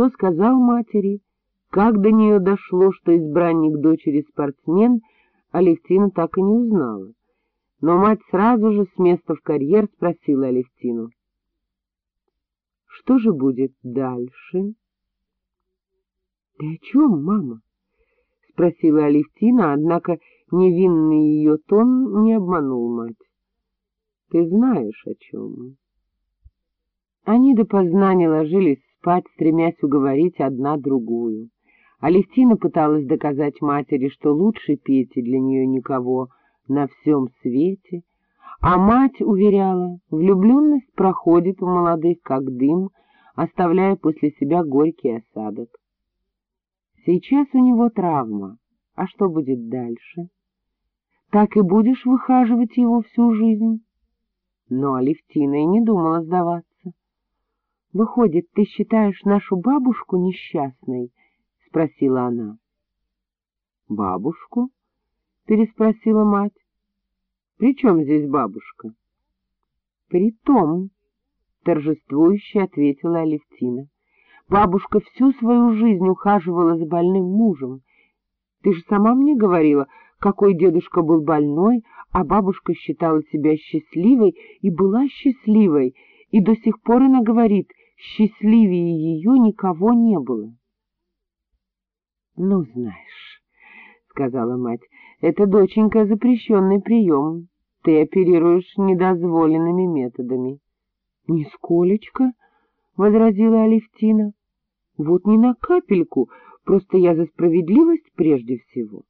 что сказал матери, как до нее дошло, что избранник дочери спортсмен, Алевтина так и не узнала. Но мать сразу же с места в карьер спросила Алевтину. — Что же будет дальше? — Ты о чем, мама? — спросила Алевтина, однако невинный ее тон не обманул мать. — Ты знаешь, о чем. Они допоздна не ложились спать, стремясь уговорить одна другую. Алевтина пыталась доказать матери, что лучше Пети для нее никого на всем свете, а мать уверяла, влюбленность проходит у молодых как дым, оставляя после себя горький осадок. Сейчас у него травма, а что будет дальше? Так и будешь выхаживать его всю жизнь? Но Алевтина и не думала сдаваться. — Выходит, ты считаешь нашу бабушку несчастной? — спросила она. — Бабушку? — переспросила мать. — При чем здесь бабушка? — При том, — торжествующе ответила Алевтина. Бабушка всю свою жизнь ухаживала за больным мужем. Ты же сама мне говорила, какой дедушка был больной, а бабушка считала себя счастливой и была счастливой, и до сих пор она говорит, счастливее ее никого не было. — Ну, знаешь, — сказала мать, — это, доченька, запрещенный прием. Ты оперируешь недозволенными методами. — Нисколечко, — возразила Алевтина. — Вот не на капельку, просто я за справедливость прежде всего.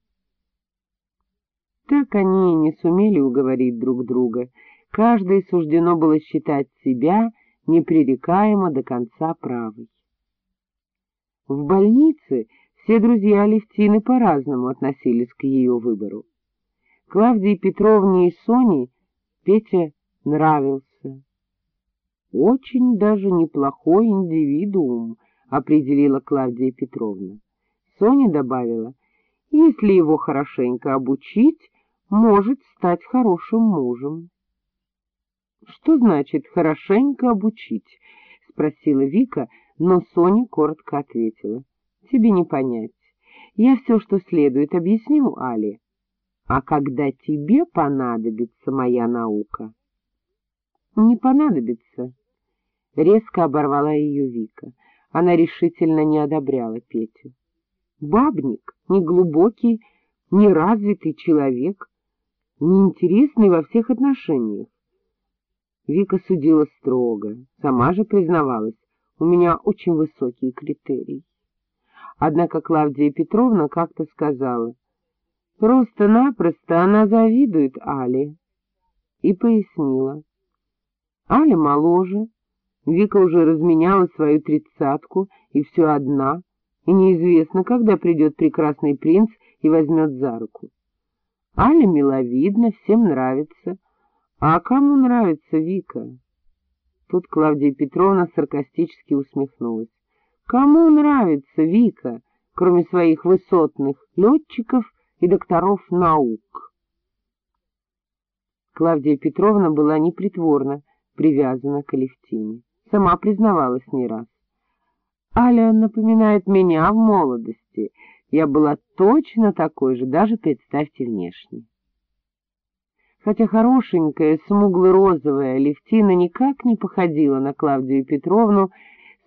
Так они и не сумели уговорить друг друга. Каждой суждено было считать себя непререкаемо до конца правой. В больнице все друзья Алевтины по-разному относились к ее выбору. Клавдии Петровне и Соне Петя нравился. Очень даже неплохой индивидуум, определила Клавдия Петровна. Соня добавила, если его хорошенько обучить, может стать хорошим мужем. — Что значит «хорошенько обучить»? — спросила Вика, но Соня коротко ответила. — Тебе не понять. Я все, что следует, объясню Але. А когда тебе понадобится моя наука? — Не понадобится. Резко оборвала ее Вика. Она решительно не одобряла Петю. Бабник, неглубокий, неразвитый человек, неинтересный во всех отношениях. Вика судила строго, сама же признавалась, у меня очень высокие критерии. Однако Клавдия Петровна как-то сказала, просто-напросто она завидует Але, и пояснила. Аля моложе, Вика уже разменяла свою тридцатку и все одна, и неизвестно, когда придет прекрасный принц и возьмет за руку. Аля миловидна, всем нравится, а кому нравится Вика? Тут Клавдия Петровна саркастически усмехнулась. Кому нравится Вика, кроме своих высотных летчиков и докторов наук? Клавдия Петровна была непритворно привязана к Алевтине. Сама признавалась не раз. Аля напоминает меня в молодости. Я была точно такой же, даже, представьте, внешне хотя хорошенькая, смугло-розовая Левтина никак не походила на Клавдию Петровну,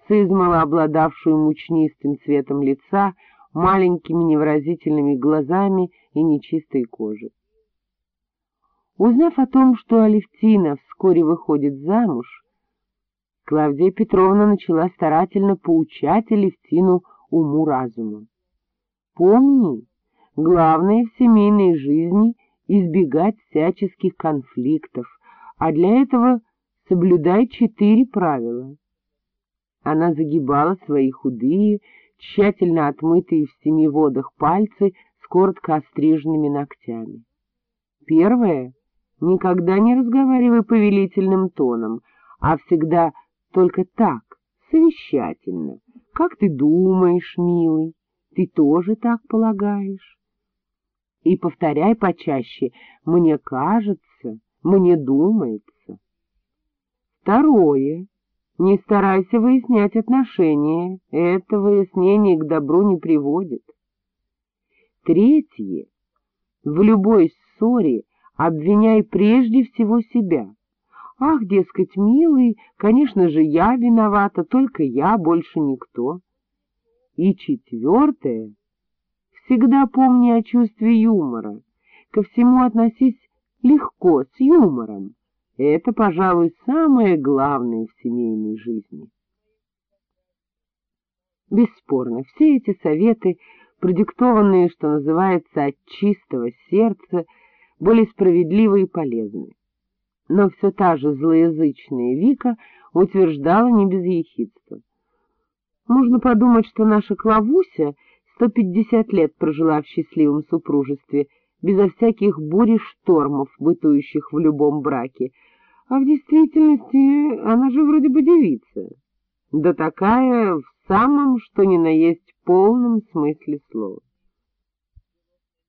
сызмало обладавшую мучнистым цветом лица, маленькими невыразительными глазами и нечистой кожей. Узнав о том, что Алевтина вскоре выходит замуж, Клавдия Петровна начала старательно поучать Алевтину уму-разуму. Помни, главное в семейной жизни — избегать всяческих конфликтов, а для этого соблюдай четыре правила. Она загибала свои худые, тщательно отмытые в семи водах пальцы с коротко остриженными ногтями. Первое — никогда не разговаривай повелительным тоном, а всегда только так, совещательно. Как ты думаешь, милый, ты тоже так полагаешь? И повторяй почаще «мне кажется», «мне думается». Второе. Не старайся выяснять отношения, это выяснение к добру не приводит. Третье. В любой ссоре обвиняй прежде всего себя. Ах, дескать, милый, конечно же, я виновата, только я, больше никто. И четвертое. Всегда помни о чувстве юмора. Ко всему относись легко, с юмором. Это, пожалуй, самое главное в семейной жизни. Бесспорно, все эти советы, продиктованные, что называется, от чистого сердца, были справедливы и полезны. Но все та же злоязычная Вика утверждала не без ехидства. Можно подумать, что наша Клавуся сто пятьдесят лет прожила в счастливом супружестве, безо всяких бурь и штормов, бытующих в любом браке, а в действительности она же вроде бы девица, да такая в самом, что ни на есть, полном смысле слова.